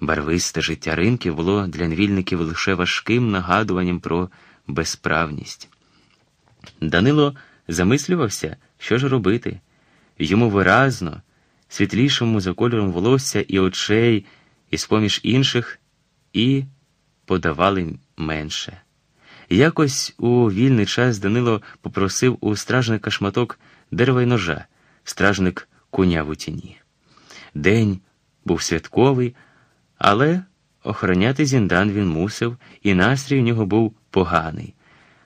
Барвисте життя ринків було для невільників лише важким нагадуванням про безправність. Данило замислювався, що ж робити. Йому виразно, світлішому за кольором волосся і очей, і з поміж інших, і подавали менше. Якось у вільний час Данило попросив у стражника шматок дерева й ножа, стражник куняв у тіні. День був святковий, але охороняти зіндан він мусив, і настрій у нього був поганий.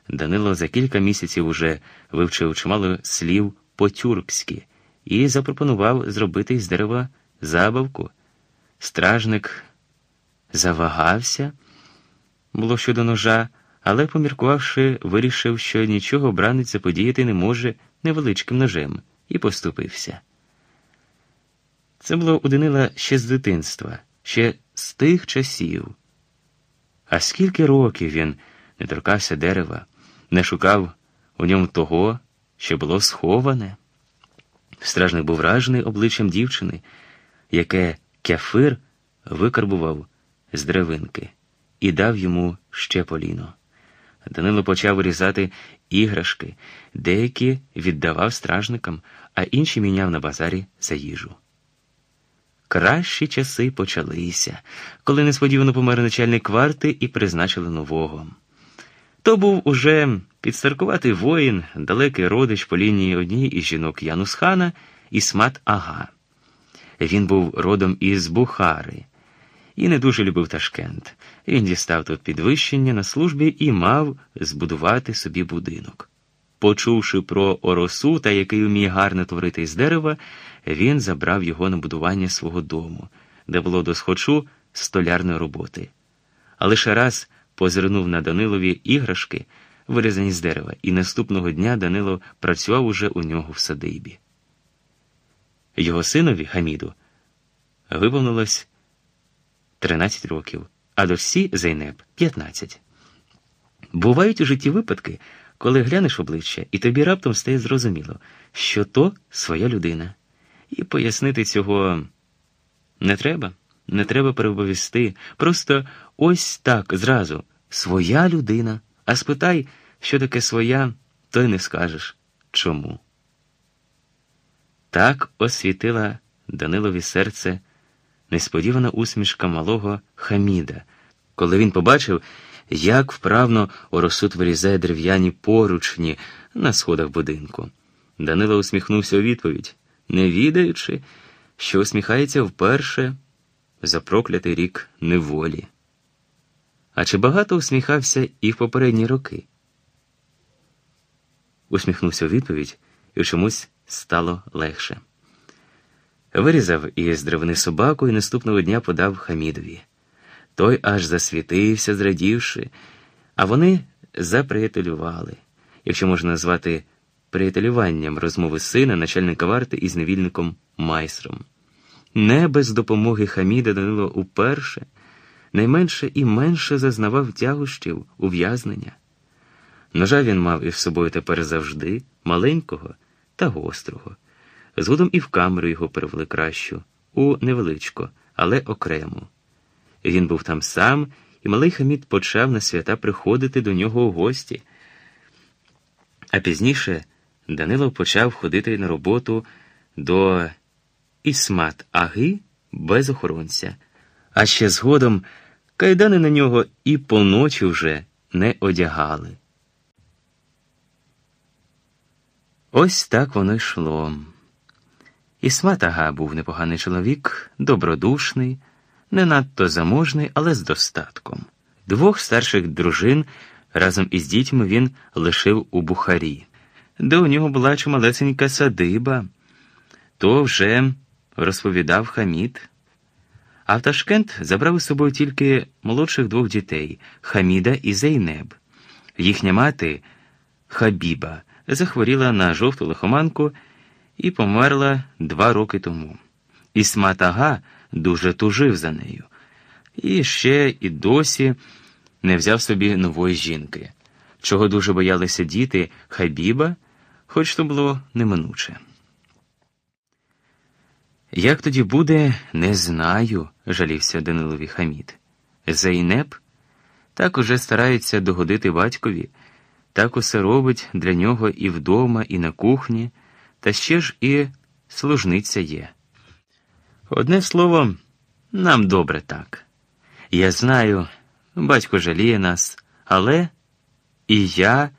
Данило за кілька місяців уже вивчив чимало слів по-тюркськи і запропонував зробити з дерева забавку. Стражник завагався, було щодо ножа, але, поміркувавши, вирішив, що нічого бранець заподіяти не може невеличким ножем, і поступився. Це було у Данила ще з дитинства, ще з тих часів. А скільки років він не торкався дерева, не шукав у ньому того, що було сховане. Стражник був вражений обличчям дівчини, яке кяфир викарбував з деревинки і дав йому ще поліно. Данило почав вирізати іграшки, деякі віддавав стражникам, а інші міняв на базарі за їжу. Кращі часи почалися, коли несподівано помер начальник кварти і призначили нового. То був уже підстаркуватий воїн, далекий родич по лінії однієї із жінок Янусхана Ісмат Ага. Він був родом із Бухари і не дуже любив Ташкент. Він дістав тут підвищення на службі і мав збудувати собі будинок. Почувши про оросу та який вміє гарно творити із дерева, він забрав його на будування свого дому, де було до схочу столярної роботи. А лише раз позирнув на Данилові іграшки, вирізані з дерева, і наступного дня Данило працював уже у нього в садибі. Його синові Хаміду виповнилось 13 років, а дочці Зейнеп 15. Бувають у житті випадки, коли глянеш обличчя, і тобі раптом стає зрозуміло, що то своя людина. І пояснити цього не треба, не треба переповісти. Просто ось так зразу своя людина. А спитай, що таке своя, то й не скажеш чому. Так освітила Данилові серце несподівана усмішка малого Хаміда, коли він побачив, як вправно оросут вирізає дерев'яні поручні на сходах будинку. Данило усміхнувся у відповідь, не відаючи, що усміхається вперше за проклятий рік неволі. А чи багато усміхався і в попередні роки? Усміхнувся у відповідь і чомусь стало легше. Вирізав із древни собаку і наступного дня подав Хамідові. Той аж засвітився, зрадівши, а вони заприятелювали, якщо можна назвати приятелюванням розмови сина, начальника варти із невільником майстром. Не без допомоги Хаміда Данило уперше, найменше і менше зазнавав тягощів, ув'язнення. Ножа він мав із собою тепер завжди, маленького та гострого. Згодом і в камеру його перевели кращу, у невеличко, але окремо. Він був там сам, і малий Хамід почав на свята приходити до нього у гості. А пізніше Данило почав ходити на роботу до Ісмат Аги без охоронця, а ще згодом кайдани на нього і поночі вже не одягали. Ось так воно йшло. Ісмат Ага був непоганий чоловік, добродушний не надто заможний, але з достатком. Двох старших дружин разом із дітьми він лишив у Бухарі, де у нього була чималесенька садиба, то вже розповідав Хамід. А в Ташкент забрав із собою тільки молодших двох дітей Хаміда і Зейнеб. Їхня мати Хабіба захворіла на жовту лихоманку і померла два роки тому. Ісмат Ага дуже тужив за нею, і ще і досі не взяв собі нової жінки, чого дуже боялися діти Хабіба, хоч то було неминуче. Як тоді буде, не знаю, жалівся Данилові Хамід. Зейнеп так уже старається догодити батькові, так усе робить для нього і вдома, і на кухні, та ще ж і служниця є. Одне слово, нам добре так. Я знаю, батько жаліє нас, але і я,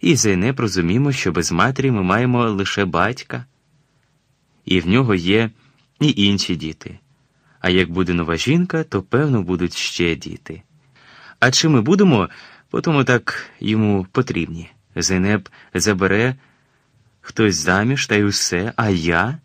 і Зейнеп розуміємо, що без матері ми маємо лише батька, і в нього є і інші діти. А як буде нова жінка, то певно будуть ще діти. А чи ми будемо, потому так йому потрібні. Зейнеп забере хтось заміж та й усе, а я.